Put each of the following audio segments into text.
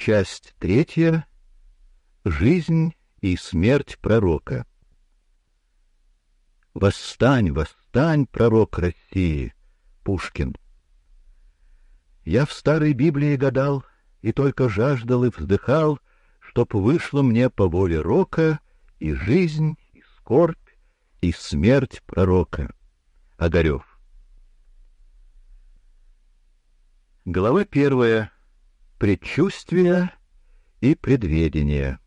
Часть третья. Жизнь и смерть пророка. Восстань, восстань, пророк России, Пушкин. Я в старой Библии гадал и только жаждал и вздыхал, чтоб вышло мне по воле рока и жизнь, и скорбь, и смерть пророка. Огарев. Глава первая. Предчувствия и предведения.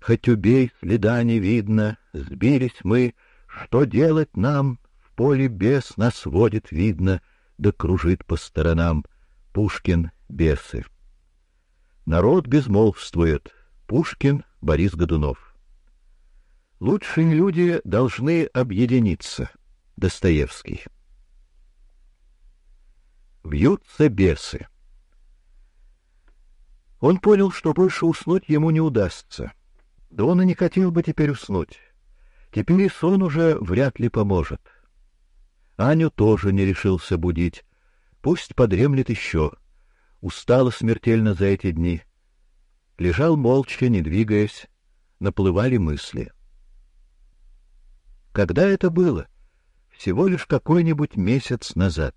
Хоть убей, следа не видно, сбились мы, что делать нам? В поле бес нас водит, видно, да кружит по сторонам. Пушкин, бесы. Народ безмолвствует. Пушкин, Борис Годунов. Лучшие люди должны объединиться. Достоевский. Вьются бесы. Он понял, что больше уснуть ему не удастся. Да он и не хотел бы теперь уснуть. Теперь сон уже вряд ли поможет. Аню тоже не решился будить. Пусть подремлет еще. Устала смертельно за эти дни. Лежал молча, не двигаясь. Наплывали мысли. Когда это было? Всего лишь какой-нибудь месяц назад.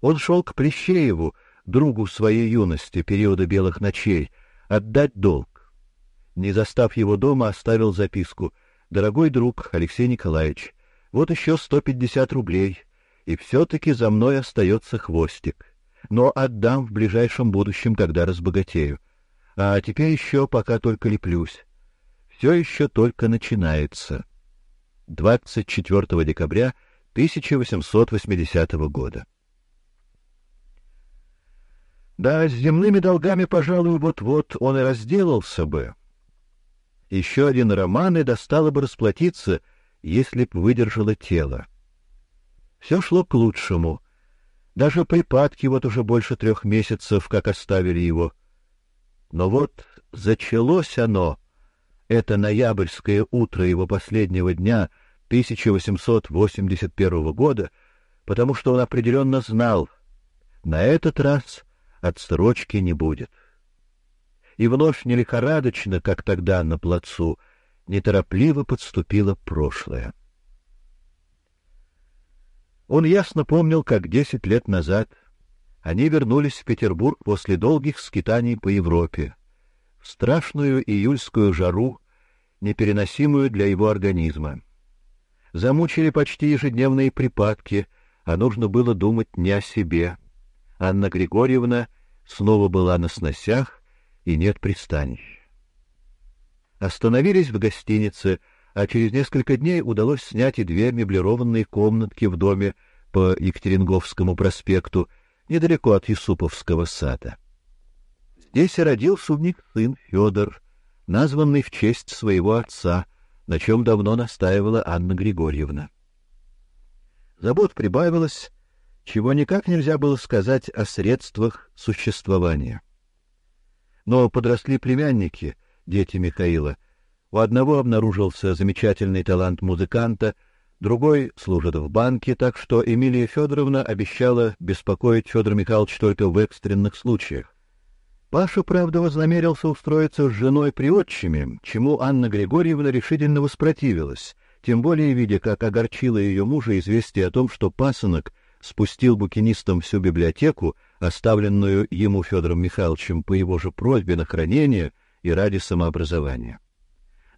Он шел к Плещееву, другу своей юности, периода белых ночей, отдать долг. Не застав его дома, оставил записку: "Дорогой друг Алексей Николаевич, вот еще сто пятьдесят рублей, и все-таки за мной остается хвостик. Но отдам в ближайшем будущем, когда разбогатею. А теперь еще пока только леплюсь. Все еще только начинается. 24 декабря 1880 года. Да, с земными долгами, пожалуй, вот-вот он и разделался бы. Еще один роман и достало бы расплатиться, если б выдержало тело. Все шло к лучшему. Даже припадки вот уже больше трех месяцев, как оставили его. Но вот зачалось оно, это ноябрьское утро его последнего дня 1881 года, потому что он определенно знал, на этот раз отсрочки не будет. И вновь не лихорадочно, как тогда на плацу, неторопливо подступило прошлое. Он ясно помнил, как десять лет назад они вернулись в Петербург после долгих скитаний по Европе, в страшную июльскую жару, непереносимую для его организма. Замучили почти ежедневные припадки, а нужно было думать не о себе, Анна Григорьевна снова была на сносях и нет пристанищ. Остановились в гостинице, а через несколько дней удалось снять и две меблированные комнатки в доме по Екатеринговскому проспекту, недалеко от Юсуповского сада. Здесь и родился у сын Федор, названный в честь своего отца, на чем давно настаивала Анна Григорьевна. Забот прибавилось, чего никак нельзя было сказать о средствах существования. Но подросли племянники, дети Михаила. У одного обнаружился замечательный талант музыканта, другой служит в банке, так что Эмилия Федоровна обещала беспокоить Федора Михайловича только в экстренных случаях. Паша, правда, вознамерился устроиться с женой при отчиме, чему Анна Григорьевна решительно воспротивилась, тем более видя, как огорчило ее мужа известие о том, что пасынок спустил букинистам всю библиотеку, оставленную ему Федором Михайловичем по его же просьбе на хранение и ради самообразования.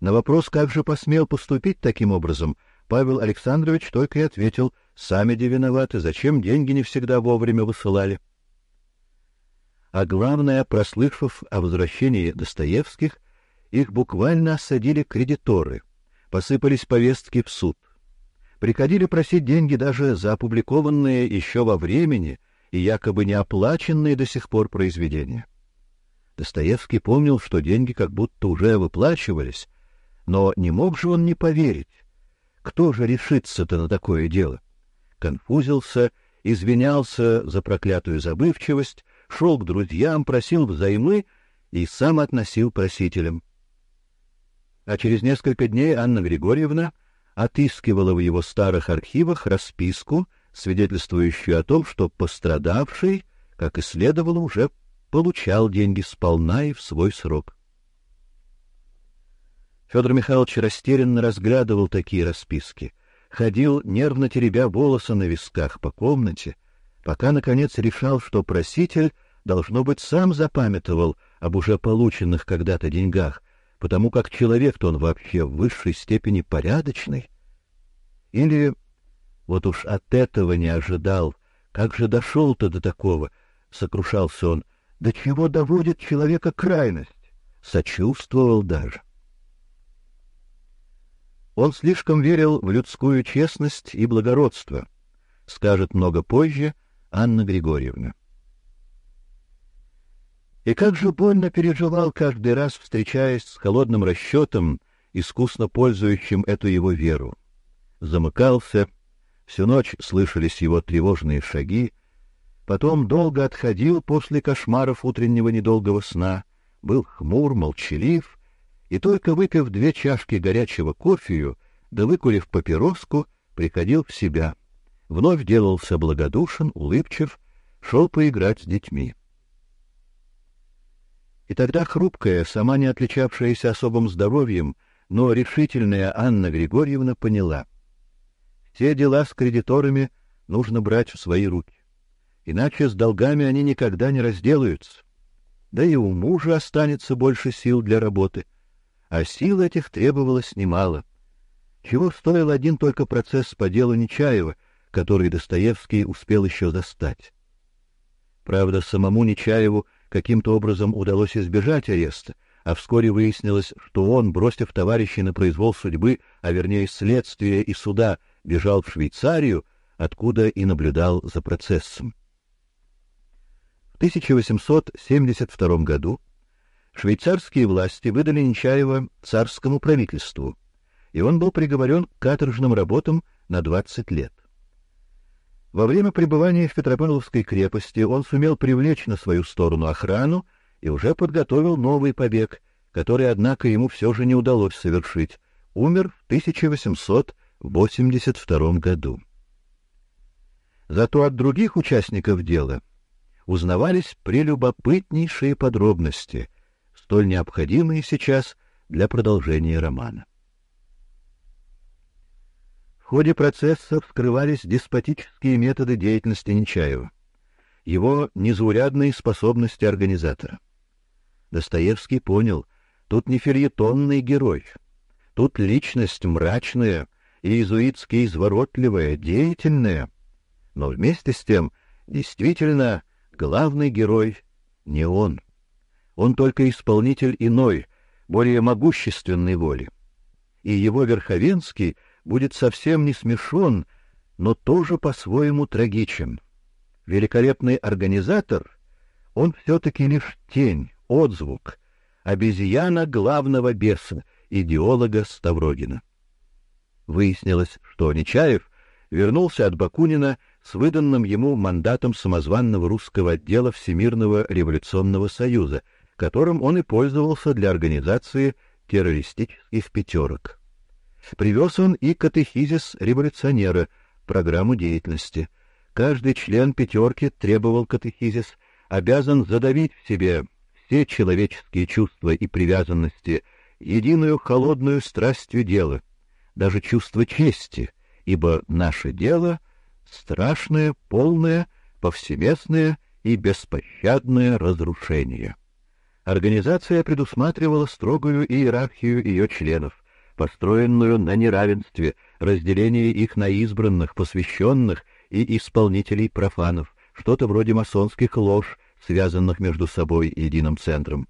На вопрос, как же посмел поступить таким образом, Павел Александрович только и ответил: "Сами де виноваты, зачем деньги не всегда вовремя высылали?" А главное, прослышав о возвращении Достоевских, их буквально осадили кредиторы, посыпались повестки в суд. Приходили просить деньги даже за опубликованные еще во времени и якобы не оплаченные до сих пор произведения. Достоевский помнил, что деньги как будто уже выплачивались, но не мог же он не поверить. Кто же решится-то на такое дело? Конфузился, извинялся за проклятую забывчивость, шел к друзьям, просил взаймы и сам относил просителям. А через несколько дней Анна Григорьевна отыскивала в его старых архивах расписку, свидетельствующую о том, что пострадавший, как и следовало, уже получал деньги сполна и в свой срок. Федор Михайлович растерянно разглядывал такие расписки, ходил, нервно теребя волосы на висках по комнате, пока, наконец, решал, что проситель, должно быть, сам запамятовал об уже полученных когда-то деньгах, потому как человек-то он вообще в высшей степени порядочный. Или вот уж от этого не ожидал, как же дошел-то до такого, сокрушался он, до чего доводит человека крайность, сочувствовал даже. Он слишком верил в людскую честность и благородство, скажет много позже Анна Григорьевна. И как же больно переживал каждый раз, встречаясь с холодным расчетом, искусно пользующим эту его веру. Замыкался, всю ночь слышались его тревожные шаги, потом долго отходил после кошмаров утреннего недолгого сна, был хмур, молчалив и только выпив две чашки горячего кофею, да выкурив папироску, приходил в себя. Вновь делался благодушен, улыбчив, шел поиграть с детьми. И тогда хрупкая, сама не отличавшаяся особым здоровьем, но решительная Анна Григорьевна поняла: все дела с кредиторами нужно брать в свои руки, иначе с долгами они никогда не разделаются. Да и у мужа останется больше сил для работы а сил этих требовалось немало. Чего стоил один только процесс по делу Нечаева, который Достоевский успел еще застать. Правда, самому Нечаеву каким-то образом удалось избежать ареста, а вскоре выяснилось, что он, бросив товарищей на произвол судьбы, а вернее следствия и суда, бежал в Швейцарию, откуда и наблюдал за процессом. В 1872 году швейцарские власти выдали Нечаева царскому правительству, и он был приговорен к каторжным работам на 20 лет. Во время пребывания в Петропавловской крепости он сумел привлечь на свою сторону охрану и уже подготовил новый побег, который, однако, ему все же не удалось совершить. Умер в 1882 году. Зато от других участников дела узнавались прелюбопытнейшие подробности — столь необходимые сейчас для продолжения романа. Ходе процесса вскрывались деспотические методы деятельности Нечаева, его незаурядные способности организатора. Достоевский понял, тут не фельетонный герой, тут личность мрачная и иезуитски изворотливая, деятельная, но вместе с тем действительно главный герой не он. Он только исполнитель иной, более могущественной воли. И его Верховенский будет совсем не смешон, но тоже по-своему трагичен. Великолепный организатор, он все-таки лишь тень, отзвук, обезьяна главного беса, идеолога Ставрогина. Выяснилось, что Нечаев вернулся от Бакунина с выданным ему мандатом самозванного русского отдела Всемирного революционного союза, которым он и пользовался для организации террористических пятерок. Привез он и катехизис революционера, программу деятельности. Каждый член пятерки требовал катехизис, обязан задавить в себе все человеческие чувства и привязанности единую холодную страстью дела, даже чувство чести, ибо наше дело — страшное, полное, повсеместное и беспощадное разрушение. Организация предусматривала строгую иерархию ее членов, построенную на неравенстве, разделении их на избранных, посвященных и исполнителей профанов, что-то вроде масонских лож, связанных между собой единым центром.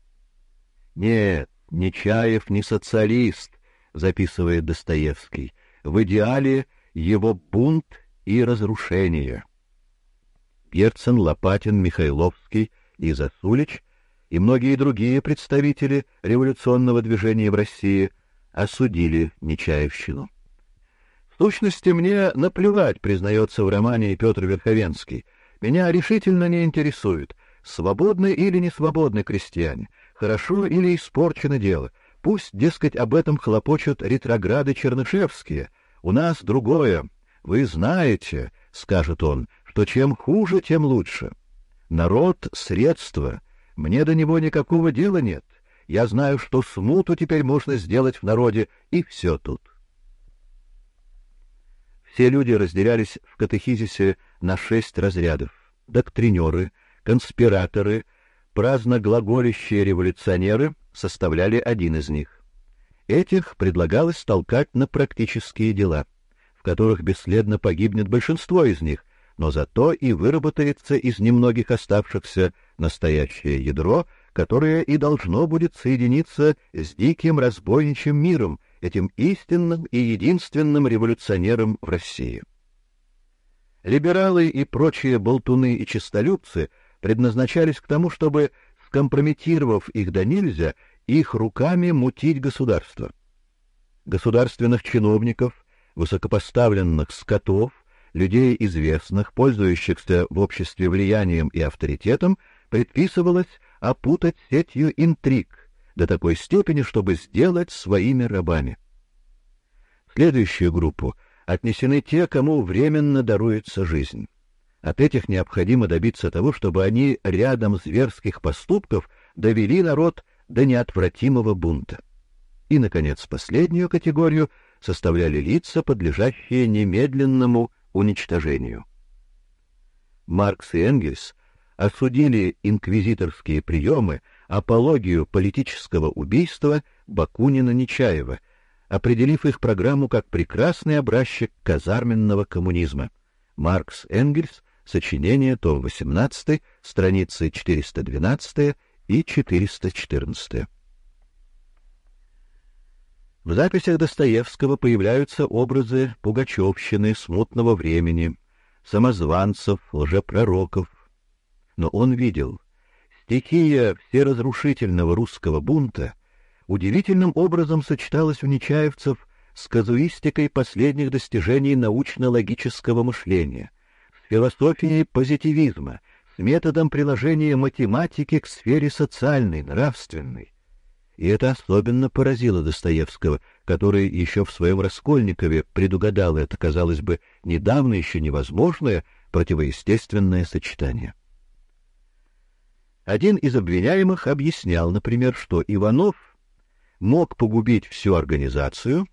Нет, Нечаев не социалист, записывает Достоевский. В идеале его бунт и разрушение. Герцен, Лопатин, Михайловский и Засулич и многие другие представители революционного движения в России осудили Нечаевщину. В сущности, мне наплевать, признается в романе Петр Верховенский. Меня решительно не интересует, свободны или не свободны крестьяне, хорошо или испорчено дело. Пусть, дескать, об этом хлопочут ретрограды чернышевские. У нас другое. Вы знаете, скажет он, что чем хуже, тем лучше. Народ средство, Мне до него никакого дела нет. Я знаю, что смуту теперь можно сделать в народе, и все тут. Все люди разделялись в катехизисе на шесть разрядов: доктринеры, конспираторы, праздно глаголящие революционеры составляли один из них. Этих предлагалось толкать на практические дела, в которых бесследно погибнет большинство из них, но зато и выработается из немногих оставшихся настоящее ядро, которое и должно будет соединиться с диким разбойничьим миром, этим истинным и единственным революционером в России. Либералы и прочие болтуны и честолюбцы предназначались к тому, чтобы, скомпрометировав их до нельзя, их руками мутить государство. Государственных чиновников, высокопоставленных скотов, людей известных, пользующихся в обществе влиянием и авторитетом, предписывалось опутать сетью интриг до такой степени, чтобы сделать своими рабами. В следующую группу отнесены те, кому временно даруется жизнь. От этих необходимо добиться того, чтобы они рядом зверских поступков довели народ до неотвратимого бунта. И, наконец, последнюю категорию составляли лица, подлежащие немедленному уничтожению. Маркс и Энгельс осудили инквизиторские приемы, апологию политического убийства Бакунина-Нечаева, определив их программу как прекрасный образчик казарменного коммунизма. Маркс Энгельс, сочинение, том 18, страницы 412 и 414. В записях Достоевского появляются образы пугачевщины, смутного времени, самозванцев, лжепророков. Но он видел, стихия всеразрушительного русского бунта удивительным образом сочеталась у нечаевцев с казуистикой последних достижений научно-логического мышления, с философией позитивизма, с методом приложения математики к сфере социальной, нравственной. И это особенно поразило Достоевского, который еще в своем Раскольникове предугадал это, казалось бы, недавно еще невозможное противоестественное сочетание. Один из обвиняемых объяснял, например, что Иванов мог погубить всю организацию,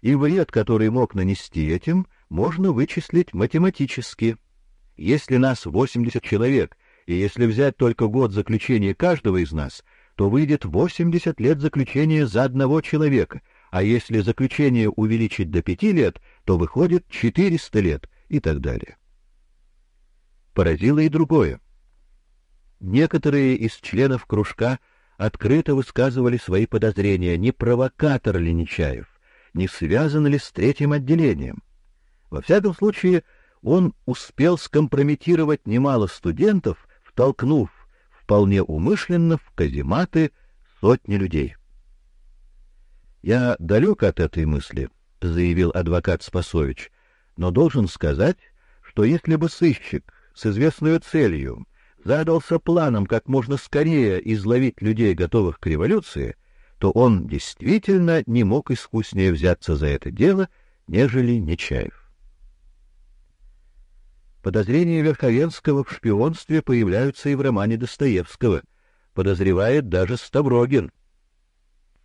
и вред, который мог нанести этим, можно вычислить математически. Если нас 80 человек, и если взять только год заключения каждого из нас, то выйдет 80 лет заключения за одного человека, а если заключение увеличить до пяти лет, то выходит 400 лет и так далее. Поразило и другое. Некоторые из членов кружка открыто высказывали свои подозрения, не провокатор ли Нечаев, не связан ли с третьим отделением. Во всяком случае, он успел скомпрометировать немало студентов, втолкнув вполне умышленно в казематы сотни людей. Я далек от этой мысли, заявил адвокат Спасович, но должен сказать, что если бы сыщик с известной целью задался планом как можно скорее изловить людей, готовых к революции, то он действительно не мог искуснее взяться за это дело, нежели Нечаев. Подозрения Верховенского в шпионстве появляются и в романе Достоевского. Подозревает даже Ставрогин.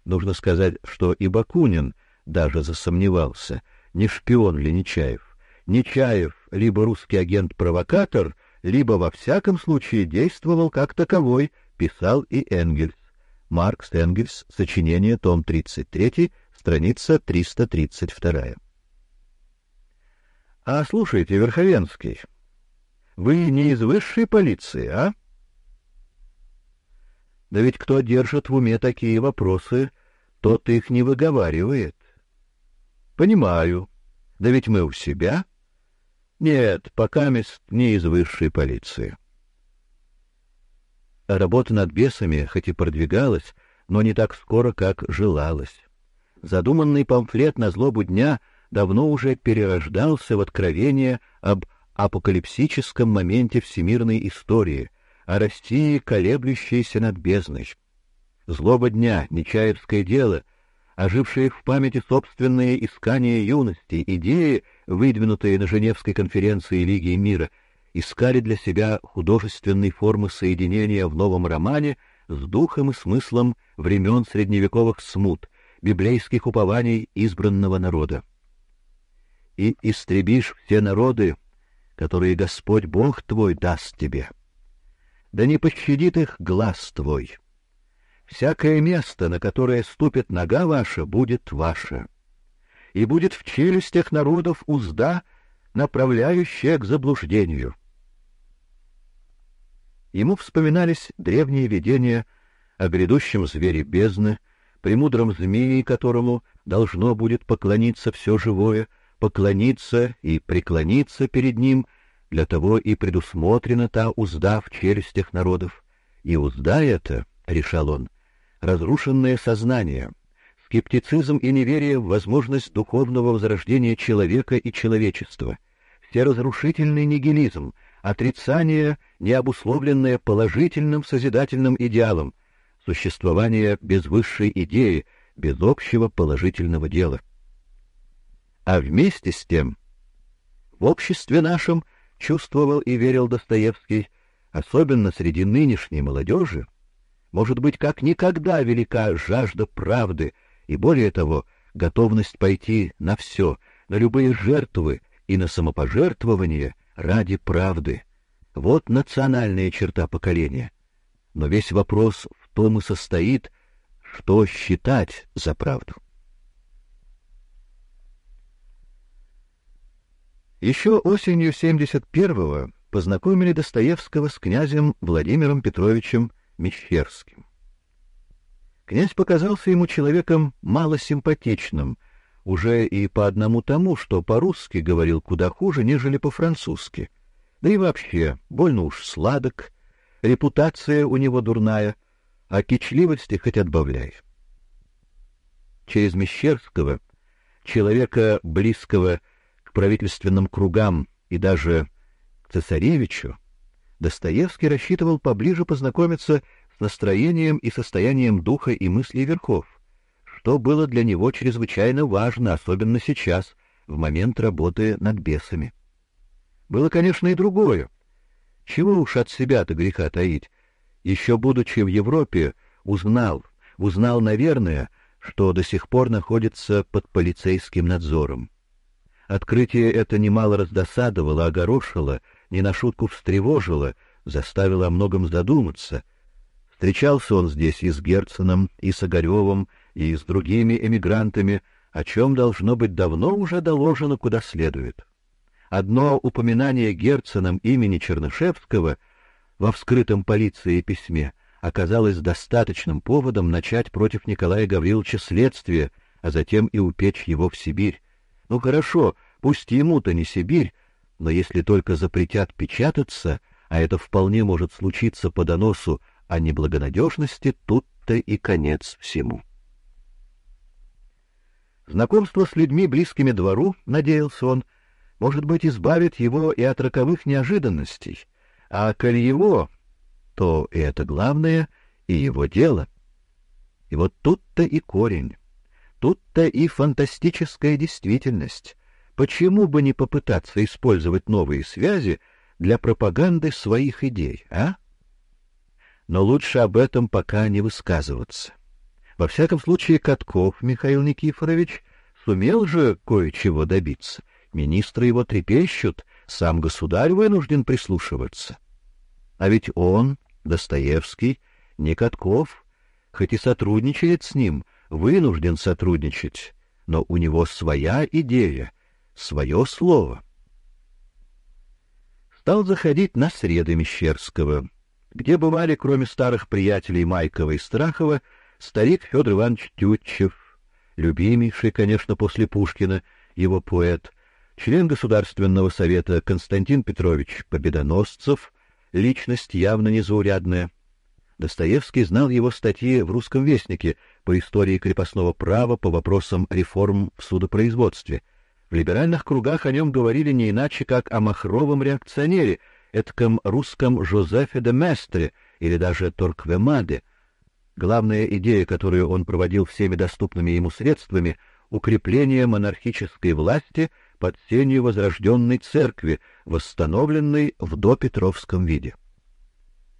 Нужно сказать, что и Бакунин даже засомневался, не шпион ли Нечаев. Нечаев либо русский агент-провокатор, либо во всяком случае действовал как таковой, писал и Энгельс. Маркс Энгельс, сочинение, том 33, страница 332. А слушайте, Верховенский, вы не из высшей полиции, а? Да ведь кто держит в уме такие вопросы, тот их не выговаривает. Понимаю. Да ведь мы у себя. Нет, пока мест не из высшей полиции. Работа над бесами хоть и продвигалась, но не так скоро, как желалось. Задуманный памфлет на злобу дня — давно уже перерождался в откровение об апокалипсическом моменте всемирной истории, о России, колеблющейся над бездной. Злоба дня, Нечаевское дело, ожившие в памяти собственные искания юности, идеи, выдвинутые на Женевской конференции Лиги мира, искали для себя художественной формы соединения в новом романе с духом и смыслом времен средневековых смут, библейских упований избранного народа. И истребишь все народы, которые Господь Бог твой даст тебе. Да не пощадит их глаз твой. Всякое место, на которое ступит нога ваша, будет ваше. И будет в челюстях народов узда, направляющая к заблуждению. Ему вспоминались древние видения о грядущем звере бездны, премудром змее, которому должно будет поклониться все живое, поклониться и преклониться перед ним, для того и предусмотрена та узда в челюстях народов. И узда эта, — решал он, — разрушенное сознание, скептицизм и неверие в возможность духовного возрождения человека и человечества, все разрушительный нигилизм — отрицание, не обусловленное положительным созидательным идеалом, существование без высшей идеи, без общего положительного дела. А вместе с тем, в обществе нашем чувствовал и верил Достоевский, особенно среди нынешней молодежи, может быть, как никогда велика жажда правды и, более того, готовность пойти на все, на любые жертвы и на самопожертвование — ради правды. Вот национальная черта поколения. Но весь вопрос в том и состоит, что считать за правду. Еще осенью 71-го познакомили Достоевского с князем Владимиром Петровичем Мещерским. Князь показался ему человеком малосимпатичным, уже и по одному тому, что по-русски говорил куда хуже, нежели по-французски. Да и вообще, больно уж сладок, репутация у него дурная, а кичливости хоть отбавляй. Через Мещерского, человека близкого к правительственным кругам и даже к цесаревичу, Достоевский рассчитывал поближе познакомиться с настроением и состоянием духа и мыслей верхов что было для него чрезвычайно важно, особенно сейчас, в момент работы над бесами. Было, конечно, и другое. Чего уж от себя-то греха таить. Еще будучи в Европе, узнал, узнал, наверное, что до сих пор находится под полицейским надзором. Открытие это немало раздосадовало, огорошило, не на шутку встревожило, заставило о многом задуматься. Встречался он здесь и с Герценом, и с Огаревым, и с другими эмигрантами, о чем должно быть давно уже доложено куда следует. Одно упоминание Герценом имени Чернышевского во вскрытом полиции письме оказалось достаточным поводом начать против Николая Гавриловича следствие, а затем и упечь его в Сибирь. Ну хорошо, пусть ему-то не Сибирь, но если только запретят печататься, а это вполне может случиться по доносу о неблагонадежности, тут-то и конец всему. Знакомство с людьми, близкими двору, надеялся он, может быть, избавит его и от роковых неожиданностей, а коль его, то и это главное, и его дело. И вот тут-то и корень, тут-то и фантастическая действительность. Почему бы не попытаться использовать новые связи для пропаганды своих идей, а? Но лучше об этом пока не высказываться. Во всяком случае, Катков Михаил Никифорович сумел же кое-чего добиться. Министры его трепещут, сам государь вынужден прислушиваться. А ведь он, Достоевский, не Катков, хоть и сотрудничает с ним, вынужден сотрудничать, но у него своя идея, свое слово. Стал заходить на среды Мещерского, где бывали, кроме старых приятелей Майкова и Страхова, старик Федор Иванович Тютчев, любимейший, конечно, после Пушкина, его поэт, член Государственного совета Константин Петрович Победоносцев, личность явно незаурядная. Достоевский знал его статьи в «Русском вестнике» по истории крепостного права, по вопросам реформ в судопроизводстве. В либеральных кругах о нем говорили не иначе, как о махровом реакционере, этком русском Жозефе де Местре или даже Торквемаде — Главная идея, которую он проводил всеми доступными ему средствами, укрепление монархической власти, под сенью возрожденной церкви, восстановленной в допетровском виде.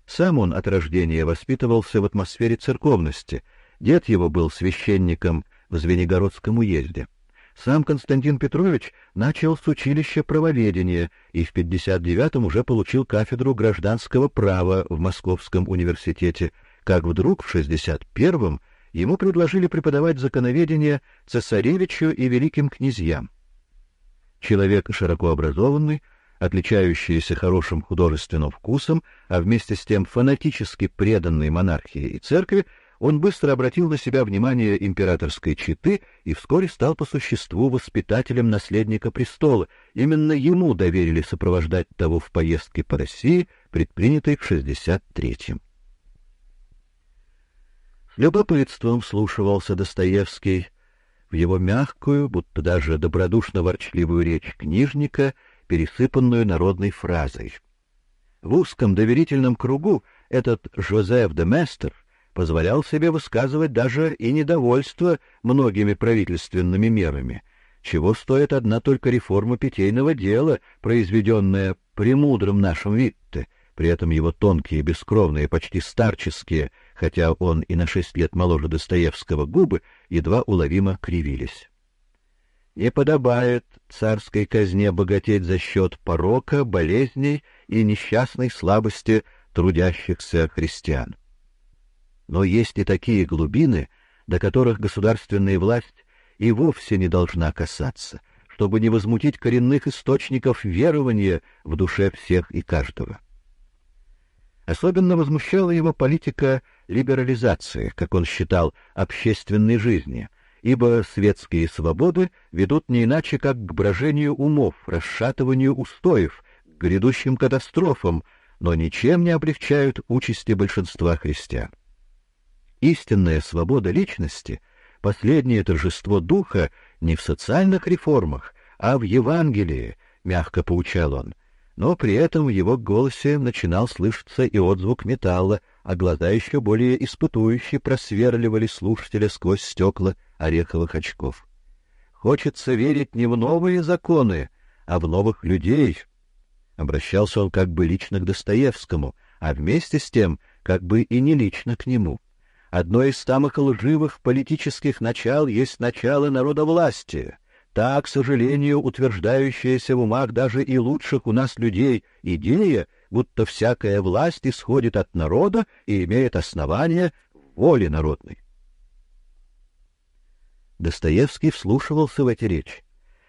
Сам он от рождения воспитывался в атмосфере церковности. Дед его был священником в Звенигородском уезде. Сам Константин Петрович начал с училища правоведения и в 59-м уже получил кафедру гражданского права в Московском университете, как вдруг в 61-м ему предложили преподавать законоведение цесаревичу и великим князьям. Человек широко образованный, отличающийся хорошим художественным вкусом, а вместе с тем фанатически преданный монархии и церкви, он быстро обратил на себя внимание императорской четы и вскоре стал по существу воспитателем наследника престола. Именно ему доверили сопровождать того в поездке по России, предпринятой в 63-м. С любопытством слушался Достоевский в его мягкую, будто даже добродушно ворчливую речь книжника, пересыпанную народной фразой. В узком доверительном кругу этот Жозеф де Местер позволял себе высказывать даже и недовольство многими правительственными мерами, чего стоит одна только реформа питейного дела, произведенная премудрым нашим Витте, при этом его тонкие, бескровные, почти старческие, хотя он и на шесть лет моложе Достоевского, губы едва уловимо кривились. Не подобает царской казне богатеть за счет порока, болезней и несчастной слабости трудящихся христиан. Но есть и такие глубины, до которых государственная власть и вовсе не должна касаться, чтобы не возмутить коренных источников верования в душе всех и каждого. Особенно возмущала его политика либерализации, как он считал, общественной жизни, ибо светские свободы ведут не иначе как к брожению умов, расшатыванию устоев, к грядущим катастрофам, но ничем не облегчают участи большинства христиан. Истинная свобода личности, последнее торжество духа не в социальных реформах, а в Евангелии, мягко поучал он. Но при этом в его голосе начинал слышаться и отзвук металла, а глаза еще более испытующе просверливали слушателя сквозь стекла ореховых очков. Хочется верить не в новые законы, а в новых людей. Обращался он как бы лично к Достоевскому, а вместе с тем как бы и не лично к нему. Одно из самых лживых политических начал есть начало народовластия. Та, к сожалению, утверждающаяся в умах даже и лучших у нас людей идея, будто всякая власть исходит от народа и имеет основание в воле народной. Достоевский вслушивался в эти речи.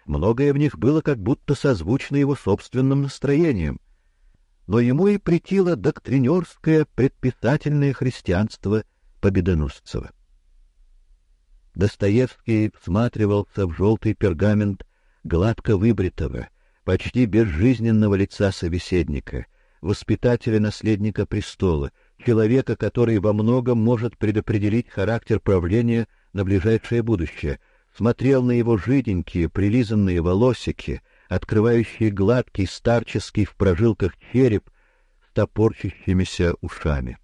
Многое в них было как будто созвучно его собственным настроениям. Но ему и претило доктринерское предписательное христианство — Победоносцева. Достоевский всматривался в желтый пергамент гладко выбритого, почти безжизненного лица собеседника, воспитателя наследника престола, человека, который во многом может предопределить характер правления на ближайшее будущее, смотрел на его жиденькие, прилизанные волосики, открывающие гладкий старческий в прожилках череп с топорщащимися ушами.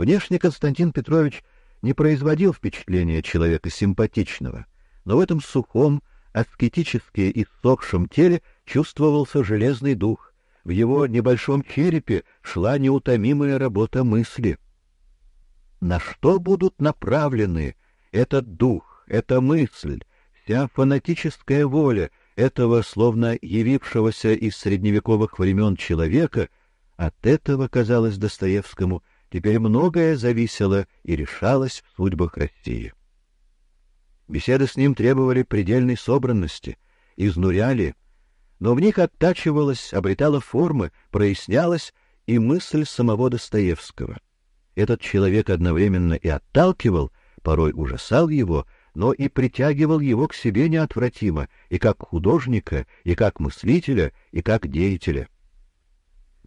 Внешне Константин Петрович не производил впечатления человека симпатичного, но в этом сухом, аскетически иссохшем теле чувствовался железный дух. В его небольшом черепе шла неутомимая работа мысли. На что будут направлены этот дух, эта мысль, вся фанатическая воля этого словно явившегося из средневековых времен человека? От этого казалось Достоевскому Теперь многое зависело и решалось в судьбах России. Беседы с ним требовали предельной собранности, изнуряли, но в них оттачивалась, обретала формы, прояснялась и мысль самого Достоевского. Этот человек одновременно и отталкивал, порой ужасал его, но и притягивал его к себе неотвратимо, и как художника, и как мыслителя, и как деятеля.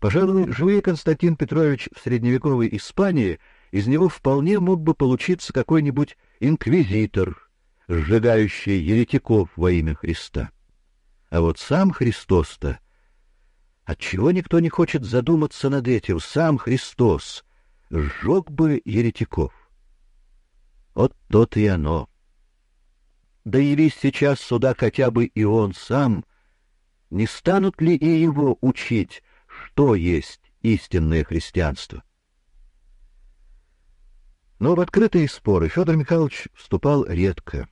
Пожалуй, живые Константин Петрович в средневековой Испании, из него вполне мог бы получиться какой-нибудь инквизитор, сжигающий еретиков во имя Христа. А вот сам Христос-то... Отчего никто не хочет задуматься над этим? Сам Христос сжег бы еретиков. Вот то-то и оно. да явись сейчас сюда хотя бы и он сам, не станут ли и его учить, что есть истинное христианство? Но в открытые споры Федор Михайлович вступал редко,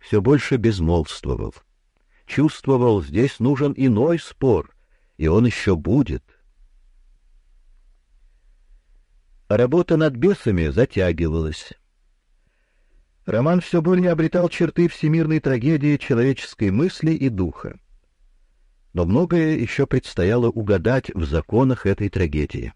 все больше безмолвствовал. Чувствовал, здесь нужен иной спор, и он еще будет. Работа над бесами затягивалась. Роман все более обретал черты всемирной трагедии человеческой мысли и духа. Но многое еще предстояло угадать в законах этой трагедии.